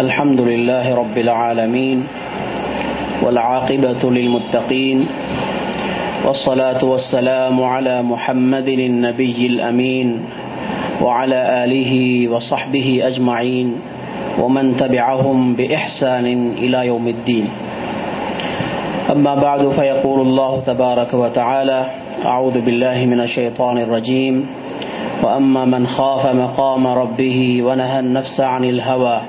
الحمد لله رب العالمين والعاقبة للمتقين والصلاة والسلام على محمد النبي الأمين وعلى آله وصحبه أجمعين ومن تبعهم بإحسان إلى يوم الدين. أما بعد فيقول الله تبارك وتعالى أعوذ بالله من الشيطان الرجيم. وأما من خاف مقام ربه ونهى النفس عن الهوى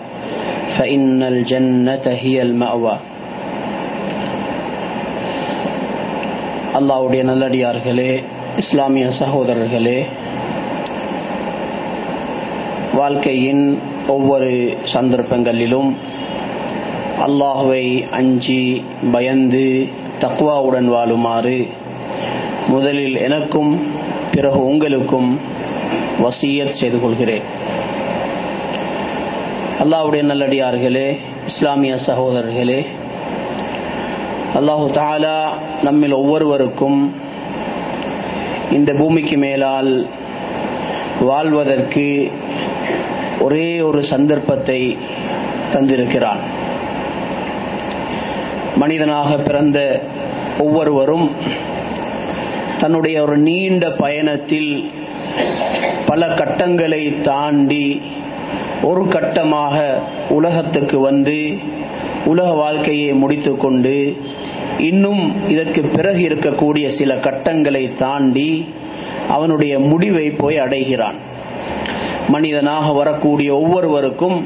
فإن الجنة هي المأوى அல்லாவுடைய நல்லடியார்களே இஸ்லாமிய சகோதரர்களே வாழ்க்கையின் ஒவ்வொரு சந்தர்ப்பங்களிலும் அல்லாஹுவை அஞ்சி பயந்து தக்குவாவுடன் வாழுமாறு முதலில் எனக்கும் பிறகு உங்களுக்கும் வசியத் செய்து கொள்கிறேன் அல்லாவுடைய நல்லடியார்களே இஸ்லாமிய சகோதரர்களே அல்லாஹு தாலா நம்மில் ஒவ்வொருவருக்கும் இந்த பூமிக்கு மேலால் வாழ்வதற்கு ஒரே ஒரு சந்தர்ப்பத்தை தந்திருக்கிறான். மனிதனாக பிறந்த ஒவ்வொருவரும் தன்னுடைய ஒரு நீண்ட பயணத்தில் பல கட்டங்களை தாண்டி ஒரு கட்டமாக உலகத்துக்கு வந்து உலக வாழ்க்கையை முடித்துக்கொண்டு இன்னும் இதற்கு பிறகு இருக்கக்கூடிய சில கட்டங்களை தாண்டி அவனுடைய முடிவை போய் அடைகிறான். மனிதனாக வரக்கூடிய ஒவ்வொருவருக்கும்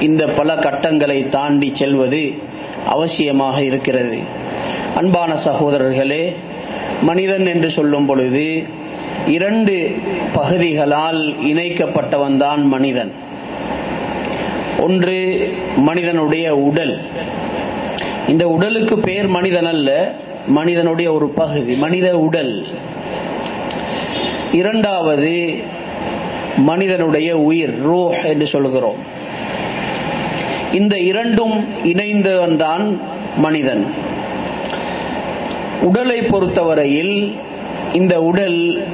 இந்த பல கட்டங்களை தாண்டி செல்வது அவசியமாக இருக்கிறது. அன்பான சகோதரர்களே மனிதன் என்று சொல்லும் பொழுது இரண்டு பகுதிகளால் இணைக்கப்பட்டவன்தான் மனிதன். ஒன்று மனிதனுடைய உடல். இந்த உடலுக்கு பேர் மனிதன் அல்ல மனிதனுடைய ஒரு பகுதி மனித உடல். இரண்டாவது மனிதனுடைய உயிர் ரூ என்று சொல்கிறோம். இந்த இரண்டும் இணைந்தவன் தான் மனிதன். உடலை பொறுத்தவரையில் இந்த உடல்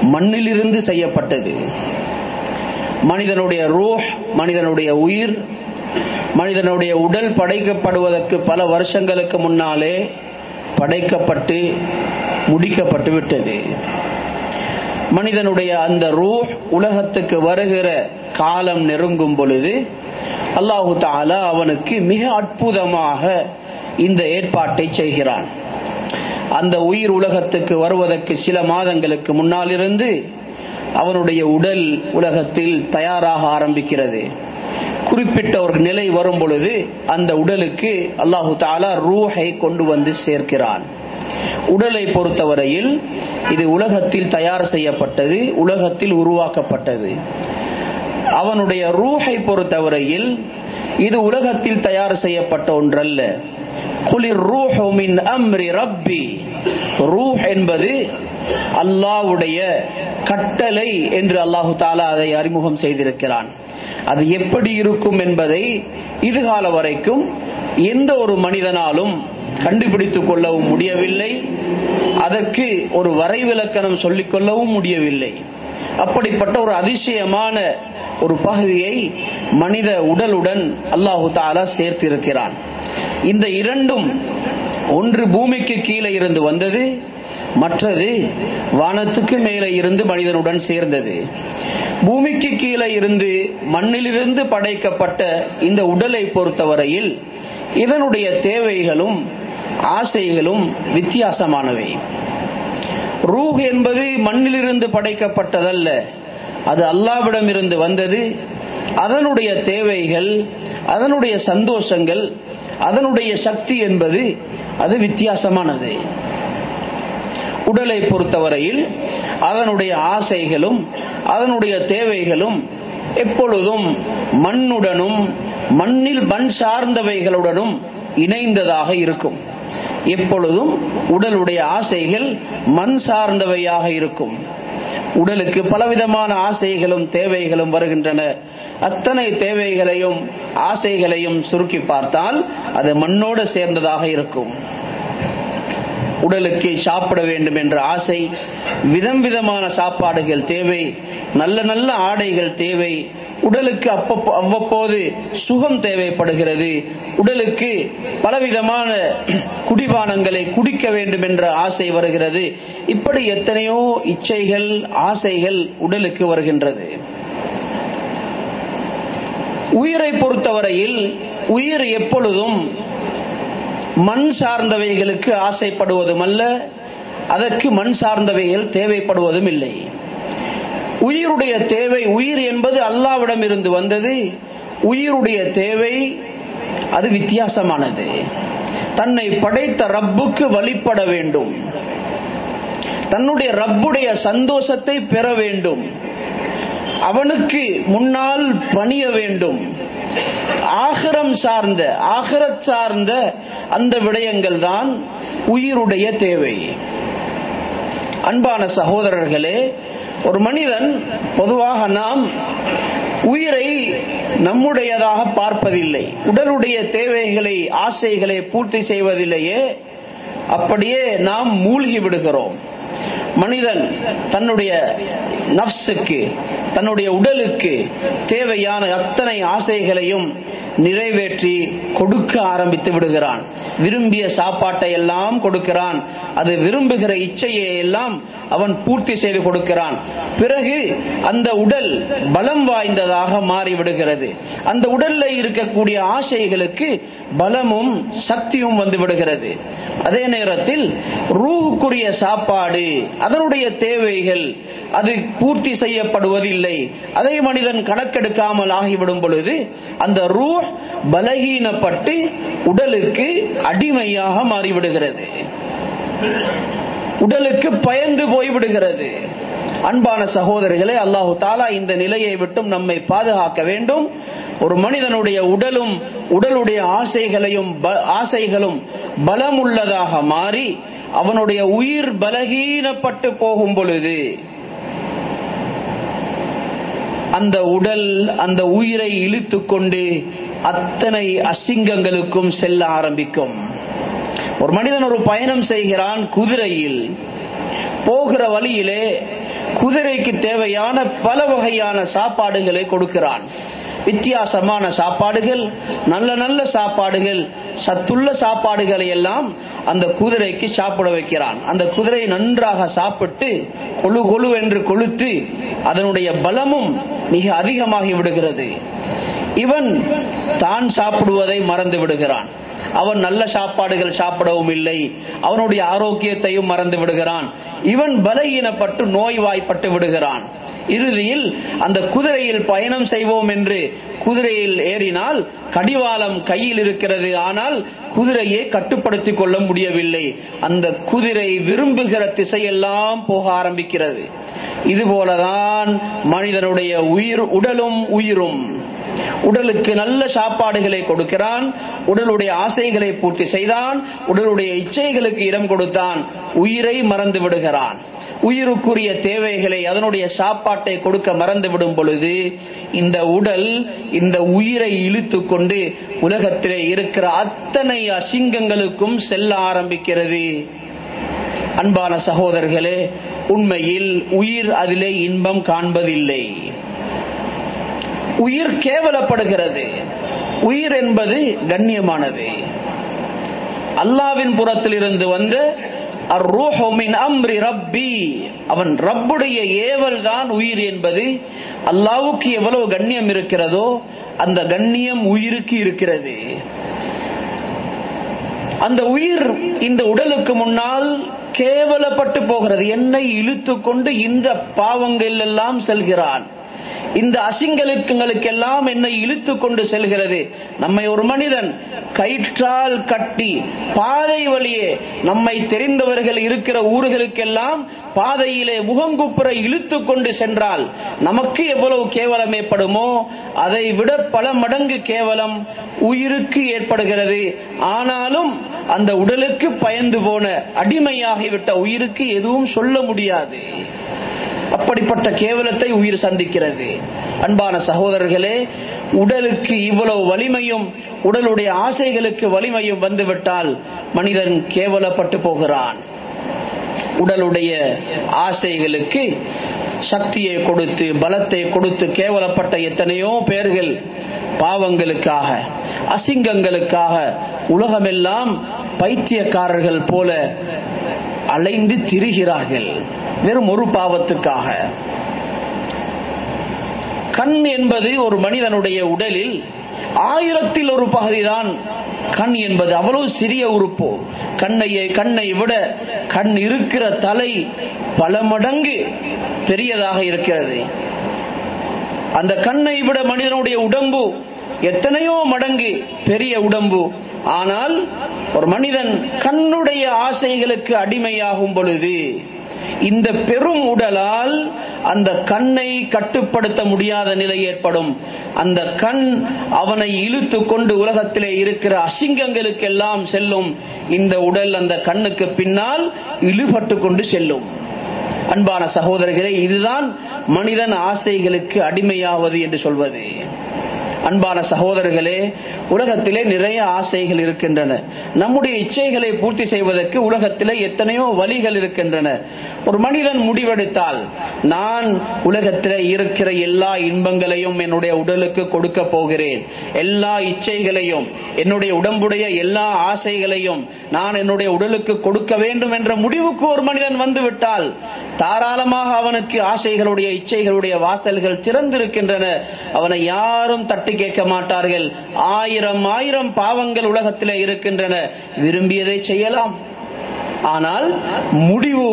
மண்ணிலிருந்து செய்யப்பட்டது. மனிதனுடைய ரூஹ் மனிதனுடைய உயிர் மனிதனுடைய உடல் படைக்கப்படுவதற்கு பல வருஷங்களுக்கு முன்னாலே படைக்கப்பட்டு முடிக்கப்பட்டு விட்டது. மனிதனுடைய அந்த ரூஹ் உலகத்துக்கு வருகிற காலம் நெருங்கும் பொழுது அல்லாஹு தாலா அவனுக்கு மிக அற்புதமாக இந்த ஏற்பாட்டை செய்கிறான். அந்த உயிர் உலகத்துக்கு வருவதற்கு சில மாதங்களுக்கு முன்னால் இருந்து அவனுடைய உடல் உலகத்தில் தயாராக ஆரம்பிக்கிறது. குறிப்பிட்ட ஒரு நிலை வரும் பொழுது அந்த உடலுக்கு அல்லாஹு தாலா ரூஹை கொண்டு வந்து சேர்க்கிறான். உடலை பொறுத்தவரையில் இது உலகத்தில் தயார் செய்யப்பட்டது உலகத்தில் உருவாக்கப்பட்டது. அவனுடைய ரூஹை பொறுத்தவரையில் இது உலகத்தில் தயார் செய்யப்பட்ட ஒன்றல்ல. குளிர் ரூஹுமின் அம்ரி ரப்பி. ரூஹ் என்பது அல்லாவுடைய கட்டளை என்று அல்லாஹு தாலா அதை அறிமுகம் செய்திருக்கிறான். அது எப்படி இருக்கும் என்பதை இதுகால வரைக்கும் எந்த ஒரு மனிதனாலும் கண்டுபிடித்துக் கொள்ளவும் முடியவில்லை. அதற்கு ஒரு வரைவிலக்கணம் சொல்லிக் கொள்ளவும் முடியவில்லை. அப்படிப்பட்ட ஒரு அதிசயமான ஒரு பகுதியை மனித உடலுடன் அல்லாஹு தாலா சேர்த்திருக்கிறான். இந்த இரண்டும் ஒன்று பூமிக்கு கீழே இருந்து வந்தது மற்றது வானத்துக்கு மேலே இருந்து மனிதனுடன் சேர்ந்தது. பூமிக்கு கீழே இருந்து மண்ணிலிருந்து படைக்கப்பட்ட இந்த உடலை பொறுத்தவரையில் இதனுடைய தேவைகளும் ஆசைகளும் வித்தியாசமானவை. ரூஹ் என்பது மண்ணிலிருந்து படைக்கப்பட்டதல்ல. அது அல்லாவிடம் இருந்து வந்தது. அதனுடைய தேவைகள் அதனுடைய சந்தோஷங்கள் அதனுடைய சக்தி என்பது அது வித்தியாசமானது. உடலை பொறுத்தவரையில் அதனுடைய ஆசைகளும் அதனுடைய தேவைகளும் எப்பொழுதும் மண்ணுடனும் மண்ணில் மண் சார்ந்தவைகளுடனும் இணைந்ததாக இருக்கும். எப்பொழுதும் உடலுடைய ஆசைகள் மண் சார்ந்தவையாக இருக்கும். உடலுக்கு பலவிதமான ஆசைகளும் தேவைகளும் வருகின்றன. அத்தனை தேவைகளையும் ஆசைகளையும் சுருக்கி பார்த்தால் அது மண்ணோடு சேர்ந்ததாக இருக்கும். உடலுக்கு சாப்பிட வேண்டும் என்ற ஆசை விதம் விதமான சாப்பாடுகள் தேவை நல்ல நல்ல ஆடைகள் தேவை உடலுக்கு அப்பப்போ அவ்வப்போது சுகம் தேவைப்படுகிறது உடலுக்கு பலவிதமான குடிபானங்களை குடிக்க வேண்டும் என்ற ஆசை வருகிறது. இப்படி எத்தனையோ இச்சைகள் ஆசைகள் உடலுக்கு வருகின்றது. உயிரை பொறுத்தவரையில் உயிர் எப்பொழுதும் மண் சார்ந்தவைகளுக்கு ஆசைப்படுவதும் அல்ல அதற்கு மண் சார்ந்தவைகள் தேவைப்படுவதும் இல்லை உயிருடைய தேவை உயிர் என்பது அல்லாவிடம் இருந்து வந்தது. உயிருடைய தேவை அது வித்தியாசமானது. தன்னை படைத்த ரப்புக்கு வழிபட வேண்டும். தன்னுடைய ரப்புடைய சந்தோஷத்தை பெற வேண்டும். அவனுக்கு முன்னால் பணிய வேண்டும். ஆகரம் சார்ந்த ஆகரத் சார்ந்த அந்த விடயங்கள் தான் உயிருடைய தேவை. அன்பான சகோதரர்களே ஒரு மனிதன் பொதுவாக நாம் உயிரை நம்முடையதாக பார்ப்பதில்லை உடலுடைய தேவைகளை ஆசைகளை பூர்த்தி செய்வதிலேயே அப்படியே நாம் மூழ்கி விடுகிறோம். மனிதன் தன்னுடைய நப்சுக்கு தன்னுடைய உடலுக்கு தேவையான அத்தனை ஆசைகளையும் நிறைவேற்றி கொடுக்க ஆரம்பித்து விடுகிறான். விரும்பிய சாப்பாட்டை எல்லாம் கொடுக்கிறான். அது விரும்புகிற இச்சையை எல்லாம் அவன் பூர்த்தி செய்து கொடுக்கிறான். பிறகு அந்த உடல் பலம் வாய்ந்ததாக மாறிவிடுகிறது. அந்த உடல்ல இருக்கக்கூடிய ஆசைகளுக்கு பலமும் சக்தியும் வந்து விடுகிறது. அதே நேரத்தில் ரூஹுக்குரிய சாப்பாடு அதனுடைய தேவைகள் அது பூர்த்தி செய்யப்படுவதில்லை. அதை மனிதன் கணக்கெடுக்காமல் ஆகிவிடும் பொழுது அந்த ரூ பலகீனப்பட்டு உடலுக்கு அடிமையாக மாறிவிடுகிறது. உடலுக்கு பயந்து போய்விடுகிறது. அன்பான சகோதரிகளை அல்லாஹு தாலா இந்த நிலையை விட்டும் நம்மை பாதுகாக்க வேண்டும். ஒரு மனிதனுடைய உடலும் உடலுடைய ஆசைகளையும் ஆசைகளும் பலமுள்ளதாக மாறி அவனுடைய உயிர் பலகீனப்பட்டு போகும் பொழுது அந்த உடல் அந்த உயிரை இழுத்து கொண்டு அத்தனை அசிங்கங்களுக்கும் செல்ல ஆரம்பிக்கும். ஒரு மனிதன் ஒரு பயணம் செய்கிறான் குதிரையில். போகிற வழியிலே குதிரைக்கு தேவையான பல வகையான சாப்பாடுகளை கொடுக்கிறான். வித்தியாசமான சாப்பாடுகள் நல்ல நல்ல சாப்பாடுகள் சத்துள்ள சாப்பாடுகளை எல்லாம் அந்த குதிரைக்கு சாப்பிட வைக்கிறான். அந்த குதிரை நன்றாக சாப்பிட்டு கொழு கொழு என்று கொளுத்து அதனுடைய பலமும் மிக அதிகமாகி விடுகிறது. இவன் தான் சாப்பிடுவதை மறந்து விடுகிறான். அவன் நல்ல சாப்பாடுகள் சாப்பிடவும் இல்லை. அவனுடைய ஆரோக்கியத்தையும் மறந்து விடுகிறான். இவன் பலகீனப்பட்டு நோய்வாய்ப்பட்டு விடுகிறான். இறுதியில் அந்த குதிரையில் பயணம் செய்வோம் என்று குதிரையில் ஏறினால் கடிவாளம் கையில் இருக்கிறது. ஆனால் குதிரையை கட்டுப்படுத்திக் கொள்ள முடியவில்லை. அந்த குதிரை விரும்புகிற திசையெல்லாம் போக ஆரம்பிக்கிறது. இதுபோலதான் மனிதனுடைய உயிர் உடலும் உயிரும். உடலுக்கு நல்ல சாப்பாடுகளை கொடுக்கிறான் உடலுடைய ஆசைகளை பூர்த்தி செய்தான் உடலுடைய இச்சைகளுக்கு இடம் கொடுத்தான் உயிரை மறந்து விடுகிறான். உயிருக்குரிய தேவைகளை அதனுடைய சாப்பாட்டை கொடுக்க மறந்து விடும் பொழுது இந்த உடல் இந்த உயிரை இழுத்து கொண்டு உலகத்திலே இருக்கிற அத்தனை அசிங்கங்களுக்கும் செல்ல ஆரம்பிக்கிறது. அன்பான சகோதரர்களே உண்மையில் உயிர் அதிலே இன்பம் காண்பதில்லை. உயிர் கேவலப்படுகிறது. உயிர் என்பது கண்ணியமானது. அல்லாவின் புறத்தில் இருந்து வந்து அம்ரி ரப்பி. அவன் ரப்புடைய ஏவல் தான் உயிர் என்பது அல்லாவுக்கு எவ்வளவு கண்ணியம் இருக்கிறதோ அந்த கண்ணியம் உயிருக்கு இருக்கிறது. அந்த உயிர் இந்த உடலுக்கு முன்னால் கேவலப்பட்டு போகிறது. என்னை இழுத்து கொண்டு இந்த பாவங்கள் எல்லாம் செல்கிறான். இந்த அசிங்கலுக்குங்களுக்கெல்லாம் என்னை இழுத்து கொண்டு செல்கிறது. நம்மை ஒரு மனிதன் கயிற்றால் கட்டி பாதை வழியே நம்மை தெரிந்தவர்கள் இருக்கிற ஊர்களுக்கெல்லாம் பாதையிலே முகங்குப்புற இழுத்து கொண்டு சென்றால் நமக்கு எவ்வளவு கேவலம் ஏற்படுமோ? அதை விட பல மடங்கு கேவலம் உயிருக்கு ஏற்படுகிறது. ஆனாலும் அந்த உடலுக்கு பயந்து போன அடிமையாகிவிட்ட உயிருக்கு எதுவும் சொல்ல முடியாது. அப்படிப்பட்ட கேவலத்தை உயிர் சந்திக்கிறது. அன்பான சகோதரர்களே உடலுக்கு இவ்வளவு வலிமையும் உடலுடைய ஆசைகளுக்கு வலிமையும் வந்துவிட்டால் மனிதன் கேவலப்பட்டு போகிறான். உடலுடைய ஆசைகளுக்கு சக்தியை கொடுத்து பலத்தை கொடுத்து கேவலப்பட்ட எத்தனையோ பேர்கள் பாவங்களுக்காக அசிங்கங்களுக்காக உலகமெல்லாம் பைத்தியக்காரர்கள் போல அலைந்து திரிகிறார்கள். வெறும் ஒரு பாவத்துக்காக. கண் என்பது ஒரு மனிதனுடைய உடலில் ஆயிரத்தில் ஒரு பகுதிதான் கண் என்பது. அவ்வளவு சிறிய உறுப்பு. கண்ணையை கண்ணை விட கண் இருக்கிற தலை பல மடங்கு பெரியதாக இருக்கிறது. அந்த கண்ணை விட மனிதனுடைய உடம்பு எத்தனையோ மடங்கு பெரிய உடம்பு. ஆனால் ஒரு மனிதன் கண்ணுடைய ஆசைகளுக்கு அடிமையாகும் பொழுது இந்த பெரும் உடலால் அந்த கண்ணை கட்டுப்படுத்த முடியாத நிலை ஏற்படும். அந்த கண் அவனை இழுத்து கொண்டு உலகத்திலே இருக்கிற அசிங்கங்களுக்கெல்லாம் செல்லும். இந்த உடல் அந்த கண்ணுக்கு பின்னால் இழுபட்டு கொண்டு செல்லும். அன்பான சகோதரர்களே இதுதான் மனிதன் ஆசைகளுக்கு அடிமையாவது என்று சொல்வது. அன்பான சகோதரர்களே உலகத்திலே நிறைய ஆசைகள் இருக்கின்றன. நம்முடைய இச்சைகளை பூர்த்தி செய்வதற்கு உலகத்திலே எத்தனையோ வழிகள் இருக்கின்றன. ஒரு மனிதன் முடிவெடுத்தால் நான் உலகத்திலே இருக்கிற எல்லா இன்பங்களையும் என்னுடைய உடலுக்கு கொடுக்க போகிறேன். எல்லா இச்சைகளையும் என்னுடைய உடம்புடைய எல்லா ஆசைகளையும் நான் என்னுடைய உடலுக்கு கொடுக்க வேண்டும் என்ற முடிவுக்கு ஒரு மனிதன் வந்துவிட்டால் தாராளமாக அவனுக்கு ஆசைகளுடைய இச்சைகளுடைய வாசல்கள் திறந்திருக்கின்றன. அவனை யாரும் தட்டி கேட்க மாட்டார்கள். ஆய ஆயிரம் ஆயிரம் பாவங்கள் உலகத்தில் இருக்கின்றன. விரும்பியதை செய்யலாம். ஆனால் முடிவு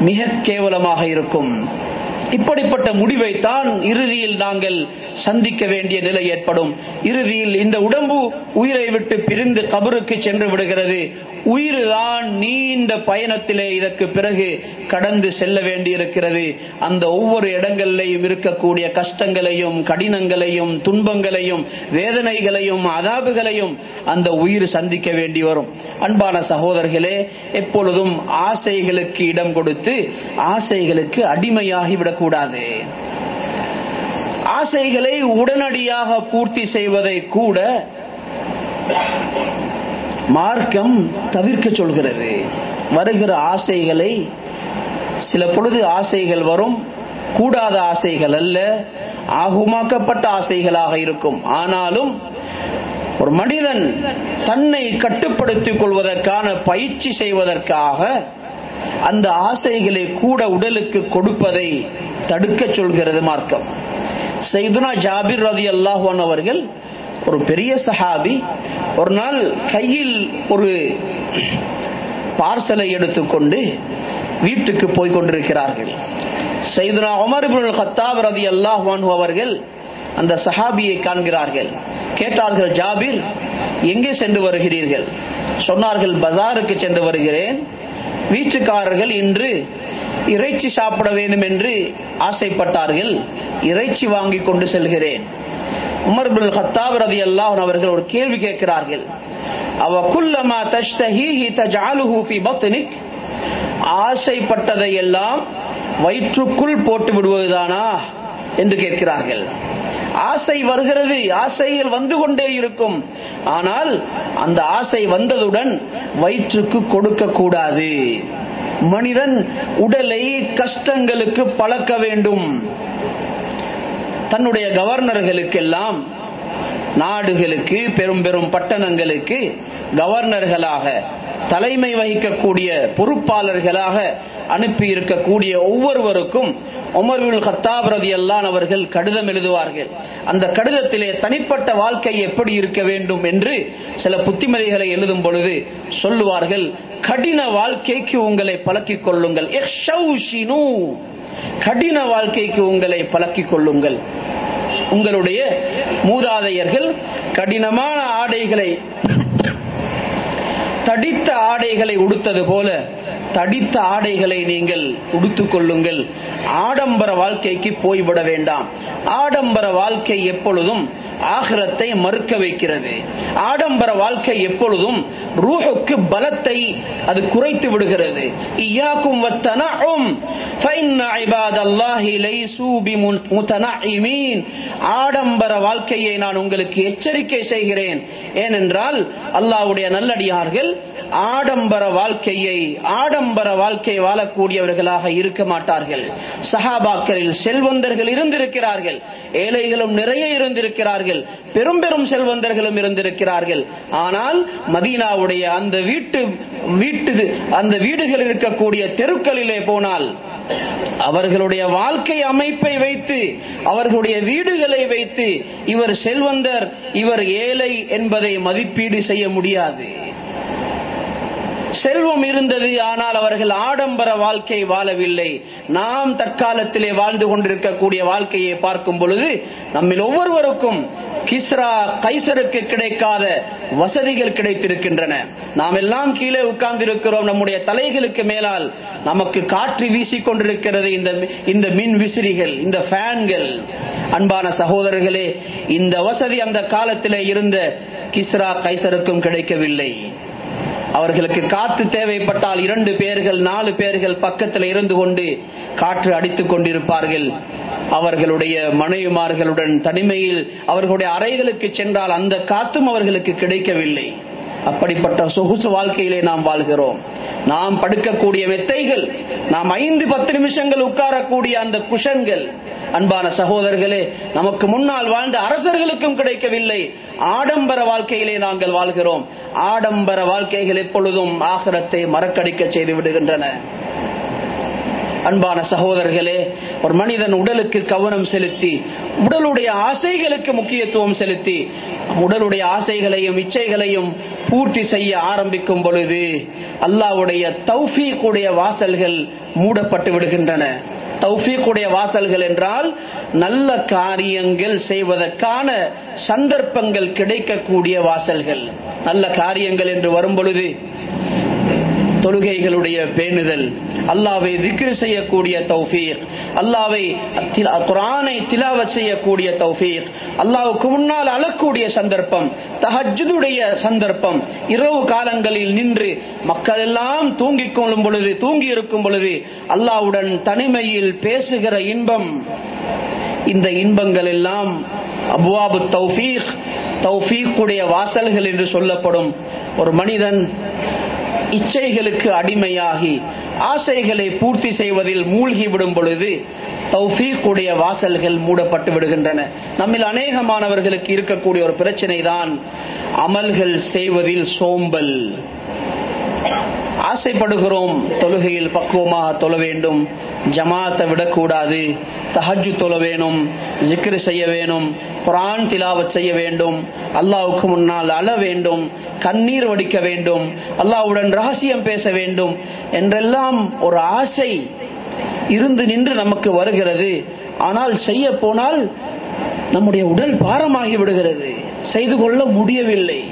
மிக கேவலமாக இருக்கும். இப்படிப்பட்ட முடிவை தான் இறுதியில் நாங்கள் சந்திக்க வேண்டிய நிலை ஏற்படும். இறுதியில் இந்த உடம்பு உயிரை விட்டு பிரிந்து கபருக்கு சென்று விடுகிறது. உயிர்தான் நீண்ட பயணத்திலே இதற்கு பிறகு கடந்து செல்ல வேண்டியிருக்கிறது. அந்த ஒவ்வொரு இடங்களிலையும் இருக்கக்கூடிய கஷ்டங்களையும் கடினங்களையும் துன்பங்களையும் வேதனைகளையும் அதாபுகளையும் அந்த உயிர் சந்திக்க வேண்டி வரும். அன்பான சகோதரர்களே எப்பொழுதும் ஆசைகளுக்கு இடம் கொடுத்து ஆசைகளுக்கு அடிமையாகி விடக்கூடாது. ஆசைகளை உடனடியாக பூர்த்தி செய்வதை கூட மார்க்கம் தவிர்க்க சொல்கிறது. வருகிற ஆசைகளை சில பொழுது ஆசைகள் வரும். கூடாத ஆசைகள் அல்ல. ஆகுமாக்கப்பட்ட ஆசைகளாக இருக்கும். ஆனாலும் ஒரு மனிதன் தன்னை கட்டுப்படுத்திக் கொள்வதற்கான பயிற்சி செய்வதற்காக அந்த ஆசைகளை கூட உடலுக்கு கொடுப்பதை தடுக்க சொல்கிறது மார்க்கம். செய்துனா ஜாபிர் ரதி அல்லாஹான் அவர்கள் ஒரு பெரிய சஹாபி ஒரு நாள் கையில் ஒரு பார்சலை எடுத்துக்கொண்டு வீட்டுக்கு போய் கொண்டிருக்கிறார்கள். செய்துனா உமர் ஹத்தாப் ரதி அவர்கள் அந்த சஹாபியை காண்கிறார்கள். கேட்டார்கள் ஜாபிர் எங்கே சென்று வருகிறீர்கள்? சொன்னார்கள் பஜாருக்கு சென்று வருகிறேன். வீட்டுக்காரர்கள் இன்று இறைச்சி சாப்பிட வேண்டும் என்று ஆசைப்பட்டார்கள். இறைச்சி வாங்கி கொண்டு செல்கிறேன். உமர் பின் ஹத்தாப் ரதி அல்லாஹ் அவர்கள் ஒரு கேள்வி கேட்கிறார்கள். அவ குல்லமா தஷ்தஹி தஜாலுஹு ஃபி பத்னிக்? ஆசைப்பட்டதை எல்லாம் வயிற்றுக்குள் போட்டு விடுவதுதானா என்று கேட்கிறார்கள். ஆசை வருகிறது ஆசைகள் வந்து கொண்டே இருக்கும். ஆனால் அந்த ஆசை வந்ததுடன் வயிற்றுக்கு கொடுக்க கூடாது. மனிதன் உடலை கஷ்டங்களுக்கு பழக்க வேண்டும். தன்னுடைய கவர்னர்களுக்கெல்லாம் நாடுகளுக்கு பெரும் பெரும் பட்டணங்களுக்கு கவர்னர்களாக தலைமை வகிக்கக்கூடிய பொறுப்பாளர்களாக அனுப்பி இருக்கக்கூடிய ஒவ்வொருவருக்கும் உமர்வில் ஹத்தாப் ரதி அல்லான் அவர்கள் கடிதம் எழுதுவார்கள். அந்த கடிதத்திலே தனிப்பட்ட வாழ்க்கை எப்படி இருக்க வேண்டும் என்று சில புத்திமதிகளை எழுதும் பொழுது சொல்லுவார்கள் கடின வாழ்க்கைக்கு உங்களை பழக்கிக் கொள்ளுங்கள். கடின வாழ்க்கைக்கு உங்களை பழக்கிக் கொள்ளுங்கள். உங்களுடைய மூதாதையர்கள் கடினமான ஆடைகளை தடித்த ஆடைகளை உடுத்தது போல தடித்த ஆடைகளை நீங்கள் உடுத்துக் கொள்ளுங்கள். ஆடம்பர வாழ்க்கைக்கு போய்விட வேண்டாம். ஆடம்பர வாழ்க்கை எப்பொழுதும் ஆகிரத்தை மறுக்க வைக்கிறது. ஆடம்பர வாழ்க்கை எப்பொழுதும் ரூஹுக்கு பலத்தை அது குறைத்து விடுகிறது. இயாக்கும் வத்தனஉம் ஃபைன் இபாதல்லாஹி லைஸூ பிமுத்தனஇமீன். ஆடம்பர வாழ்க்கையை நான் உங்களுக்கு எச்சரிக்கை செய்கிறேன். ஏனென்றால் அல்லாஹ்வுடைய நல்லடியார்கள் ஆடம்பர வாழ்க்கையை ஆடம்பர வாழ்க்கை வாழக்கூடியவர்களாக இருக்க மாட்டார்கள். சஹாபாக்களில் செல்வந்தர்கள் இருந்திருக்கிறார்கள். ஏழைகளும் நிறைய இருந்திருக்கிறார்கள். பெரும் பெரும் செல்வந்தர்களும் இருந்திருக்கிறார்கள். ஆனால் மதீனாவுடைய அந்த வீட்டு வீட்டு அந்த வீடுகள் இருக்கக்கூடிய தெருக்களிலே போனால் அவர்களுடைய வாழ்க்கை அமைப்பை வைத்து அவர்களுடைய வீடுகளை வைத்து இவர் செல்வந்தர் இவர் ஏழை என்பதை மதிப்பீடு செய்ய முடியாது. செல்வம் இருந்தது ஆனால் அவர்கள் ஆடம்பர வாழ்க்கை வாழவில்லை. நாம் தற்காலத்திலே வாழ்ந்து கொண்டிருக்கக்கூடிய வாழ்க்கையை பார்க்கும் பொழுது நம்மில் ஒவ்வொருவருக்கும் கிஸ்ரா கைசருக்கு கிடைக்காத வசதிகள் கிடைத்திருக்கின்றன. நாம் எல்லாம் கீழே உட்கார்ந்திருக்கிறோம் நம்முடைய தலைகளுக்கு மேலால் நமக்கு காற்று வீசிக் கொண்டிருக்கிறது இந்த இந்த மின் விசிறிகள் இந்த ஃபேன்கள். அன்பான சகோதரர்களே இந்த வசதி அந்த காலத்திலே இருந்த கிஸ்ரா கைசருக்கும் கிடைக்கவில்லை. அவர்களுக்கு காத்து தேவைப்பட்டால் இரண்டு பேர்கள் நாலு பேர்கள் பக்கத்தில் இருந்து கொண்டு காற்று அடித்துக் கொண்டிருப்பார்கள். அவர்களுடைய மனைவிமார்களுடன் தனிமையில் அவர்களுடைய அறைகளுக்கு சென்றால் அந்த காத்தும் அவர்களுக்கு கிடைக்கவில்லை. அப்படிப்பட்ட சொகுசு வாழ்க்கையிலே நாம் வாழ்கிறோம். நாம் படுக்கக்கூடிய மெத்தைகள் நாம் ஐந்து பத்து நிமிஷங்கள் உட்காரக்கூடிய அந்த குஷன்கள். அன்பான சகோதரர்களே நமக்கு முன்னால் வாழ்ந்த அரசர்களுக்கும் கிடைக்கவில்லை. ஆடம்பர வாழ்க்கையிலே நாங்கள் வாழ்கிறோம். ஆடம்பர வாழ்க்கைகள் எப்பொழுதும் ஆகரத்தை மறக்கடிக்க செய்து விடுகின்றன. அன்பான சகோதரர்களே ஒரு மனிதன் உடலுக்கு கவனம் செலுத்தி உடலுடைய ஆசைகளுக்கு முக்கியத்துவம் செலுத்தி உடலுடைய ஆசைகளையும் இச்சைகளையும் பூர்த்தி செய்ய ஆரம்பிக்கும் பொழுது அல்லாவுடைய தௌஃபீக்குடைய வாசல்கள் மூடப்பட்டு விடுகின்றன. தௌஃபீக்குடைய வாசல்கள் என்றால் நல்ல காரியங்கள் செய்வதற்கான சந்தர்ப்பங்கள் கிடைக்கக்கூடிய வாசல்கள். நல்ல காரியங்கள் என்று வரும் பொழுது தொழுகைகளுடைய பேணுதல். அல்லாவை திக்ரு செய்யக்கூடிய தௌஃபீக். அல்லாவை குரானை திலாவ செய்யக்கூடிய தௌஃபீக். அல்லாவுக்கு முன்னால் அழக்கூடிய சந்தர்ப்பம் தஹஜுடைய சந்தர்ப்பம். இரவு காலங்களில் நின்று மக்கள் எல்லாம் தூங்கிக் கொள்ளும் பொழுது தூங்கி இருக்கும் பொழுது அல்லாவுடன் தனிமையில் பேசுகிற இன்பம். இந்த இன்பங்கள் எல்லாம் அபுவாபு தௌஃபீக் தௌஃபீக்குடைய வாசல்கள் என்று சொல்லப்படும். ஒரு மனிதன் இச்சைகளுக்கு அடிமையாகி ஆசைகளை பூர்த்தி செய்வதில் மூழ்கி விடும் பொழுது தௌஃபீக்குடைய வாசல்கள் மூடப்பட்டு விடுகின்றன. நம்மில் அநேகமானவர்களுக்கு இருக்கக்கூடிய ஒரு பிரச்சனை தான் அமல்கள் செய்வதில் சோம்பல். ஆசைப்படுகிறோம் தொழுகையில் பக்குவமாக தொழ வேண்டும் ஜமாத்தை விடக்கூடாது தஹஜு தொழ வேணும் ஜிக்ரு செய்ய வேணும் குரான் திலாவத் செய்ய வேண்டும் அல்லாவுக்கு முன்னால் அழ வேண்டும் கண்ணீர் வடிக்க வேண்டும் அல்லாவுடன் ரகசியம் பேச வேண்டும் என்றெல்லாம் ஒரு ஆசை இருந்து நின்று நமக்கு வருகிறது. ஆனால் செய்ய போனால் நம்முடைய உடல் பாரமாகி விடுகிறது. செய்து கொள்ள முடியவில்லை.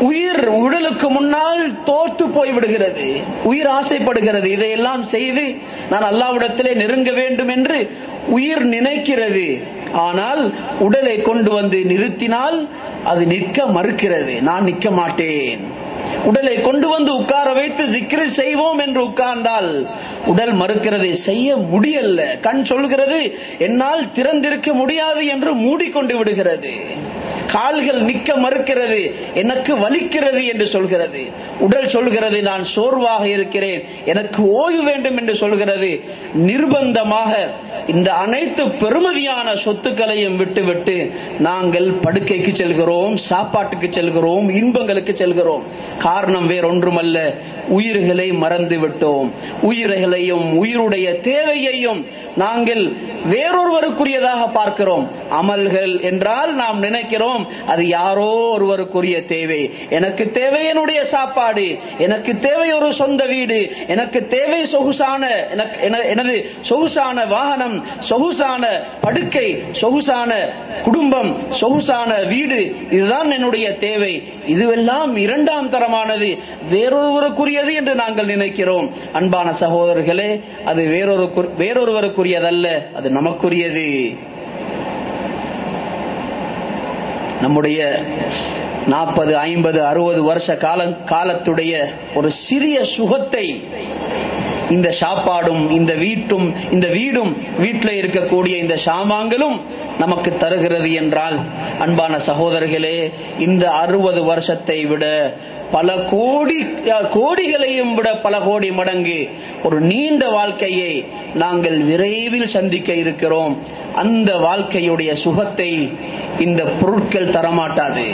உயிர் உடலுக்கு முன்னால் தோற்று போய் விடுகிறது. உயிர் ஆசைப்படுகிறது. இதையெல்லாம் செய்து நான் அல்லாவிடத்திலே நெருங்க வேண்டும் என்று உயிர் நினைக்கிறது. ஆனால் உடலை கொண்டு வந்து நிறுத்தினால் அது நிற்க மறுக்கிறது. நான் நிற்க மாட்டேன். உடலை கொண்டு வந்து உட்கார வைத்து சிக்கிரி செய்வோம் என்று உட்கார்ந்தால் உடல் மறுக்கிறது செய்ய முடியல கண் சொல்கிறது என்னால் திறந்திருக்க முடியாது என்று மூடிக்கொண்டு விடுகிறது. கால்கள் நிக்க மறுக்கிறது எனக்கு வலிக்கிறது என்று சொல்கிறது. உடல் சொல்கிறது நான் சோர்வாக இருக்கிறேன் எனக்கு ஓய்வு வேண்டும் என்று சொல்கிறது. நிர்பந்தமாக இந்த அனைத்து பெருமதியான சொத்துக்களையும் விட்டுவிட்டு நாங்கள் படுக்கைக்கு செல்கிறோம் சாப்பாட்டுக்கு செல்கிறோம் இன்பங்களுக்கு செல்கிறோம். காரணம் வேறொன்றுமல்ல. உயிர்களை மறந்து விட்டோம் உயிர்களையும் உயிருடைய தேவையையும் நாங்கள் வேறொருவருக்குரியதாக பார்க்கிறோம். அமல்கள் என்றால் நாம் நினைக்கிறோம் அது யாரோ ஒருவருக்குரிய தேவை. எனக்கு தேவை என்னுடைய சாப்பாடு எனக்கு தேவை ஒரு சொந்த வீடு எனக்கு தேவை சொகுசான எனது சொகுசான வாகனம் சொகுசான படுக்கை சொகுசான குடும்பம் சொகுசான வீடு இதுதான் என்னுடைய தேவை. இதுவெல்லாம் இரண்டாம் தரமானது. வேறொருவருக்குரிய வேண்டியது என்று நாங்கள் நினைக்கிறோம். அன்பான சகோதரர்களே அது வேறொரு வேறொருவருக்குரியதல்ல அது நமக்குரியது. நம்முடைய நாற்பது ஐம்பது அறுபது வருஷ கால காலத்துடைய ஒரு சிறிய சுகத்தை இந்த சாப்பாடும் இந்த வீட்டும் இந்த வீடும் வீட்டில் இருக்கக்கூடிய இந்த சாமான்களும் நமக்கு தருகிறது என்றால் அன்பான சகோதரர்களே இந்த அறுபது வருஷத்தை விட பல கோடி கோடிகளையும் விட பல கோடி மடங்கு ஒரு நீண்ட வாழ்க்கையை நாங்கள் விரைவில் சந்திக்க இருக்கிறோம். அந்த வாழ்க்கையுடைய சுகத்தை இந்த பொருட்கள் தரமாட்டாது.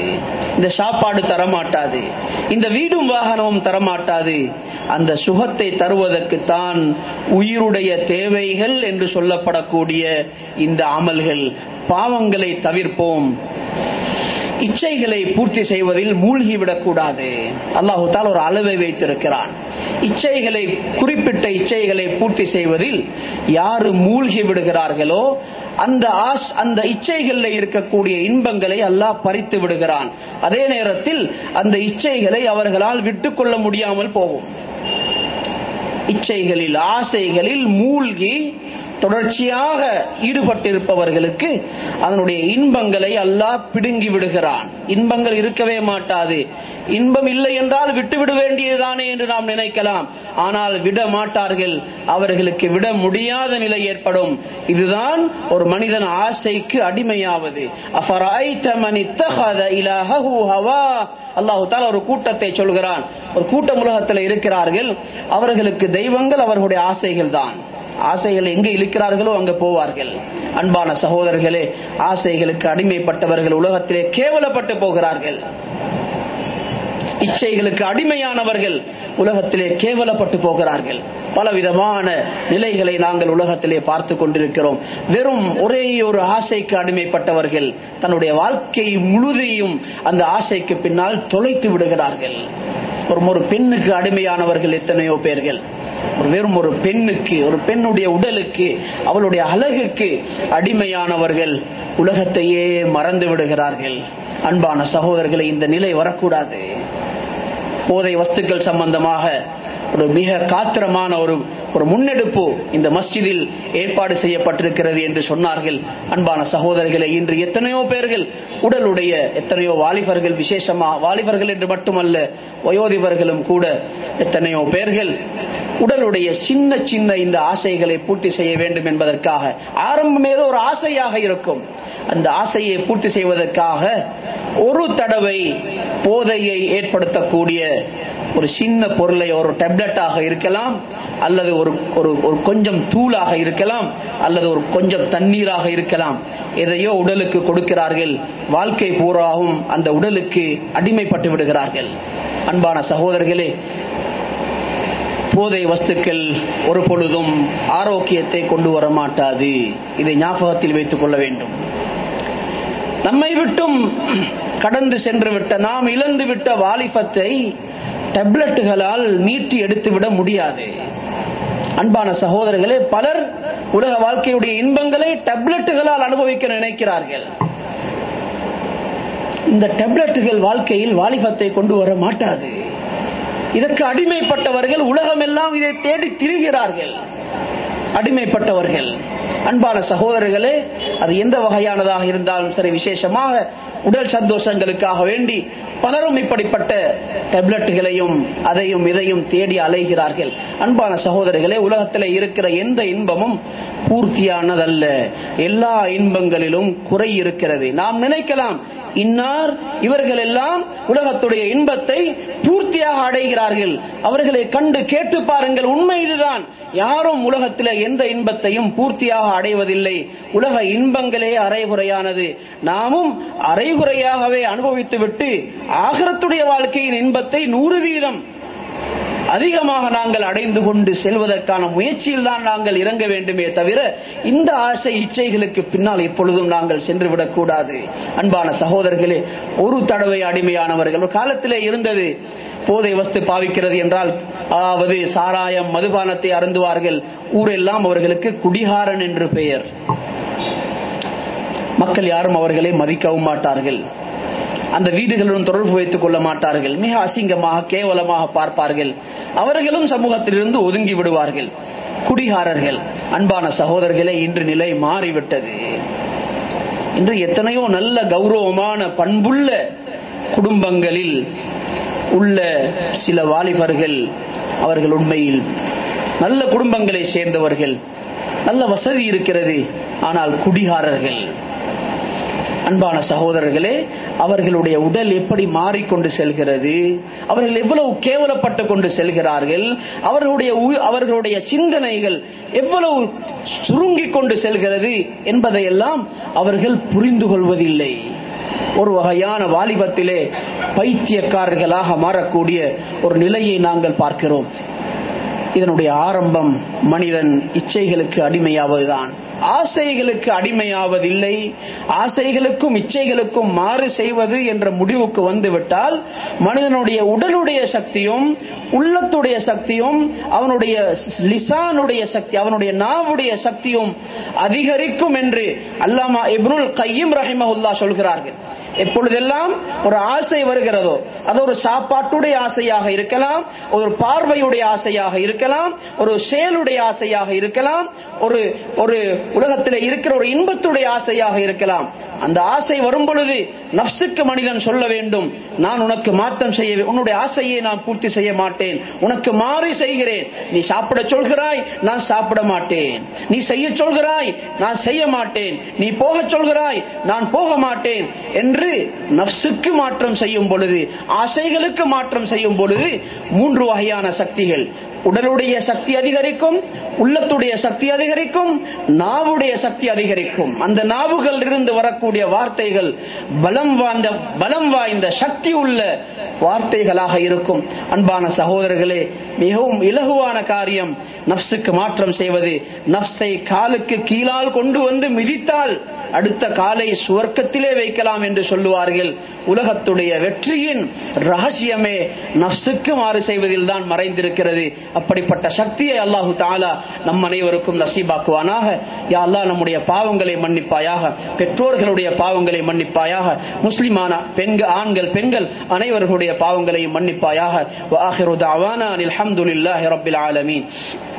இந்த சாப்பாடு தரமாட்டாது. இந்த வீடும் வாகனமும் தரமாட்டாது. அந்த சுகத்தை தருவதற்கு தான் உயிருடைய தேவைகள் என்று சொல்லப்படக்கூடிய இந்த அமல்கள். பாவங்களை தவிர்ப்போம். இச்சைகளை பூர்த்தி செய்வதில் மூழ்கிவிடக் கூடாது அல்லாஹு தால் ஒரு அளவை வைத்திருக்கிறான். இச்சைகளை குறிப்பிட்ட இச்சைகளை பூர்த்தி செய்வதில் யாரு மூழ்கி விடுகிறார்களோ அந்த ஆஸ் அந்த இச்சைகளில் இருக்கக்கூடிய இன்பங்களை அல்லாஹ் பறித்து விடுகிறான். அதே நேரத்தில் அந்த இச்சைகளை அவர்களால் விட்டுக்கொள்ள முடியாமல் போகும். இச்சைகளில் ஆசைகளில் மூழ்கி தொடர்ச்சியாக ஈடுபட்டிருப்பவர்களுக்கு அதனுடைய இன்பங்களை அல்லாஹ் பிடுங்கி விடுகிறான். இன்பங்கள் இருக்கவே மாட்டாது. இன்பம் இல்லை என்றால் விட்டு விட வேண்டியதுதானே என்று நாம் நினைக்கலாம். ஆனால் விட மாட்டார்கள். அவர்களுக்கு விட முடியாத நிலை ஏற்படும். இதுதான் ஒரு மனிதன் ஆசைக்கு அடிமையாவது. அல்லாஹு தால ஒரு கூட்டத்தை சொல்கிறான். ஒரு கூட்டம் உலகத்தில் இருக்கிறார்கள். அவர்களுக்கு தெய்வங்கள் அவர்களுடைய ஆசைகள் தான் ஆசைகள் எங்கு இழுக்கிறார்களோ அங்கு போவார்கள். அன்பான சகோதரர்களே ஆசைகளுக்கு அடிமைப்பட்டவர்கள் உலகத்திலே கேவலப்பட்டு போகிறார்கள். இச்சைகளுக்கு அடிமையானவர்கள் உலகத்திலே கேவலப்பட்டு போகிறார்கள். பலவிதமான நிலைகளை நாங்கள் உலகத்திலே பார்த்து கொண்டிருக்கிறோம். வெறும் ஒரே ஒரு ஆசைக்கு அடிமைப்பட்டவர்கள் தன்னுடைய வாழ்க்கை முழுதையும் அந்த ஆசைக்கு பின்னால் தொலைத்து விடுகிறார்கள். ஒரு ஒரு பெண்ணுக்கு அடிமையானவர்கள் எத்தனையோ பேர்கள். வெறும் ஒரு பெண்ணுக்கு ஒரு பெண்ணுடைய உடலுக்கு அவளுடைய அழகுக்கு அடிமையானவர்கள் உலகத்தையே மறந்து விடுகிறார்கள். அன்பான சகோதரர்களை இந்த நிலை வரக்கூடாது. போதை வஸ்துக்கள் சம்பந்தமாக ஒரு மிக காத்திரமான ஒரு ஒரு முன்னெடுப்பு இந்த மஸ்ஜிதில் ஏற்பாடு செய்யப்பட்டிருக்கிறது என்று சொன்னார்கள். அன்பான சகோதரர்களை இன்று எத்தனையோ பேர்கள் உடலுடைய எத்தனையோ வாலிபர்கள் விசேஷமா வாலிபர்கள் என்று மட்டுமல்ல வயோதிபர்களும் கூட எத்தனையோ பேர்கள் உடலுடைய சின்ன சின்ன இந்த ஆசைகளை பூர்த்தி செய்ய வேண்டும் என்பதற்காக. ஆரம்பம் ஏதோ ஒரு ஆசையாக இருக்கும். அந்த ஆசையை பூர்த்தி செய்வதற்காக ஒரு தடவை போதையை ஏற்படுத்தக்கூடிய ஒரு சின்ன பொருளை ஒரு டெப்லெட்டாக இருக்கலாம் அல்லது ஒரு ஒரு ஒரு கொஞ்சம் தூளாக இருக்கலாம் அல்லது ஒரு கொஞ்சம் தண்ணீராக இருக்கலாம். எதையோ உடலுக்கு கொடுக்கிறார்கள். வாழ்க்கை பூராவும் அந்த உடலுக்கு அடிமைப்பட்டு விடுகிறார்கள். அன்பான சகோதரர்களே போதை வஸ்துக்கள் ஒரு பொழுதும் ஆரோக்கியத்தை கொண்டு வர மாட்டாது. இதை ஞாபகத்தில் வைத்துக் கொள்ள வேண்டும். நம்மை விட்டும் கடந்து சென்று விட்ட நாம் இழந்து விட்ட வாலிபத்தை டெப்லெட்டுகளால் மீட்டி எடுத்து விட முடியாது. அன்பான சகோதரர்களே பலர் உலக வாழ்க்கையுடைய இன்பங்களை டெப்லெட்டுகளால் அனுபவிக்க நினைக்கிறார்கள். இந்த டெப்லெட்டுகள் வாழ்க்கையில் வாலிபத்தை கொண்டு வர மாட்டாது. இதற்கு அடிமைப்பட்டவர்கள் உலகமெல்லாம் இதை தேடி திரிகிறார்கள். அடிமைப்பட்டவர்கள். அன்பான சகோதரர்களே அது எந்த வகையானதாக இருந்தாலும் சரி விசேஷமாக உடல் சந்தோஷங்களுக்காக வேண்டி பலரும் இப்படிப்பட்ட டெப்லெட்டுகளையும் அதையும் இதையும் தேடி அலைகிறார்கள். அன்பான சகோதரிகளே உலகத்தில் இருக்கிற எந்த இன்பமும் பூர்த்தியானதல்ல. எல்லா இன்பங்களிலும் குறை இருக்கிறது. நாம் நினைக்கலாம் இன்னார் இவர்கள் எல்லாம் உலகத்துடைய இன்பத்தை பூர்த்தியாக அடைகிறார்கள். அவர்களை கண்டு கேட்டு பாருங்கள் உண்மையில்தான் யாரும் உலகத்தில் எந்த இன்பத்தையும் பூர்த்தியாக அடைவதில்லை. உலக இன்பங்களே அரைகுறையானது. நாமும் அரைகுறையாகவே அனுபவித்துவிட்டு ஆகரத்துடைய வாழ்க்கையின் இன்பத்தை நூறு வீதம் அதிகமாக நாங்கள் அடைந்து கொண்டு செல்வதற்கான முயற்சியில் தான் நாங்கள் இறங்க வேண்டுமே தவிர இந்த ஆசை இச்சைகளுக்கு பின்னால் எப்பொழுதும் நாங்கள் சென்று விடக்கூடாது. அன்பான சகோதரர்களே ஒரு தடவை அடிமையானவர்கள் ஒரு காலத்திலே இருந்தது போதை வஸ்து பாவிக்கிறது என்றால் அதாவது சாராயம் மதுபானத்தை அருந்துவார்கள். ஊரெல்லாம் அவர்களுக்கு குடிகாரன் என்று பெயர். மக்கள் யாரும் அவர்களை மதிக்கவும் மாட்டார்கள். அந்த வீடுகளுடன் தொடர்பு வைத்துக் கொள்ள மாட்டார்கள். மிக அசிங்கமாக கேவலமாக பார்ப்பார்கள். அவர்களும் சமூகத்திலிருந்து ஒதுங்கி விடுவார்கள். குடிகாரர்கள் அன்பான சகோதரர்களே இன்று நிலை மாறிவிட்டது. இன்று எத்தனையோ நல்ல கௌரவமான பண்புள்ள குடும்பங்களில் உள்ள சில வாலிபர்கள் அவர்கள் உண்மையில் நல்ல குடும்பங்களை சேர்ந்தவர்கள். நல்ல வசதி இருக்கிறது. ஆனால் குடிகாரர்கள் அன்பான சகோதரர்களே அவர்களுடைய உடல் எப்படி மாறிக்கொண்டு செல்கிறது அவர்கள் எவ்வளவு கேவலப்பட்டு கொண்டு செல்கிறார்கள் அவர்களுடைய அவர்களுடைய சிந்தனைகள் எவ்வளவு சுருங்கிக் கொண்டு செல்கிறது என்பதையெல்லாம் அவர்கள் புரிந்து கொள்வதில்லை. ஒரு வகையான வாலிபத்திலே பைத்தியக்காரர்களாக மாறக்கூடிய ஒரு நிலையை நாங்கள் பார்க்கிறோம். இதனுடைய ஆரம்பம் மனிதன் இச்சைகளுக்கு அடிமையாவதுதான். ஆசைகளுக்கு அடிமையாவதில்லை. ஆசைகளுக்கும் இச்சைகளுக்கும் மாறு செய்வது என்ற முடிவுக்கு வந்துவிட்டால் மனிதனுடைய உடலுடைய சக்தியும் உள்ளத்துடைய சக்தியும் அவனுடைய லிசானுடைய சக்தி அவனுடைய நாவுடைய சக்தியும் அதிகரிக்கும் என்று அல்லாமா இப்னுல் கையும் ரஹிமஹுல்லா சொல்கிறார்கள். எப்பொழுதெல்லாம் ஒரு ஆசை வருகிறதோ அது ஒரு சாப்பாட்டுடைய ஆசையாக இருக்கலாம் ஒரு பார்வையுடைய ஆசையாக இருக்கலாம் ஒரு செயலுடைய ஆசையாக இருக்கலாம் ஒரு ஒரு உலகத்தில் இருக்கிற ஒரு இன்பத்துடைய ஆசையாக இருக்கலாம். அந்த ஆசை வரும் பொழுது நப்சுக்கு மனிதன் சொல்ல வேண்டும் நான் உனக்கு மாற்றம் செய்ய உன்னுடைய ஆசையை நான் பூர்த்தி செய்ய மாட்டேன். உனக்கு மாறி செய்கிறேன். நீ சாப்பிட சொல்கிறாய் நான் சாப்பிட மாட்டேன். நீ செய்ய சொல்கிறாய் நான் செய்ய மாட்டேன். நீ போக சொல்கிறாய் நான் போக மாட்டேன் என்று நப்சுக்கு மாற்றம் செய்யும் பொழுது ஆசைகளுக்கு மாற்றம் செய்யும் பொழுது மூன்று வகையான சக்திகள். உடலுடைய சக்தி அதிகரிக்கும் உள்ளத்துடைய சக்தி அதிகரிக்கும் நாவுடைய சக்தி அதிகரிக்கும். அந்த நாவுகள் இருந்து வரக்கூடிய வார்த்தைகள் பலம் வாய்ந்த பலம் வாய்ந்த சக்தி உள்ள வார்த்தைகளாக இருக்கும். அன்பான சகோதரர்களே மிகவும் இலகுவான காரியம் நப்சுக்கு மாற்றம் செய்வது நப்சை காலுக்கு கீழால் கொண்டு வந்து மிதித்தால் அடுத்த காலை சுவர்க்கத்திலே வைக்கலாம் என்று சொல்லுவார்கள். உலகத்துடைய வெற்றியின் ரகசியமே நப்சுக்கு மாறு செய்வதில் தான் மறைந்திருக்கிறது. அப்படிப்பட்ட சக்தியை அல்லாஹு தாலா நம் அனைவருக்கும் நசீபாக்குவானாக. யா அல்லாஹ் நம்முடைய பாவங்களை மன்னிப்பாயாக பெற்றோர்களுடைய பாவங்களை மன்னிப்பாயாக முஸ்லிமான பெண்கள் ஆண்கள் பெண்கள் அனைவர்களுடைய பாவங்களையும் மன்னிப்பாயாக. அல்ஹம்துலில்லாஹி ரபில் ஆலமீன்.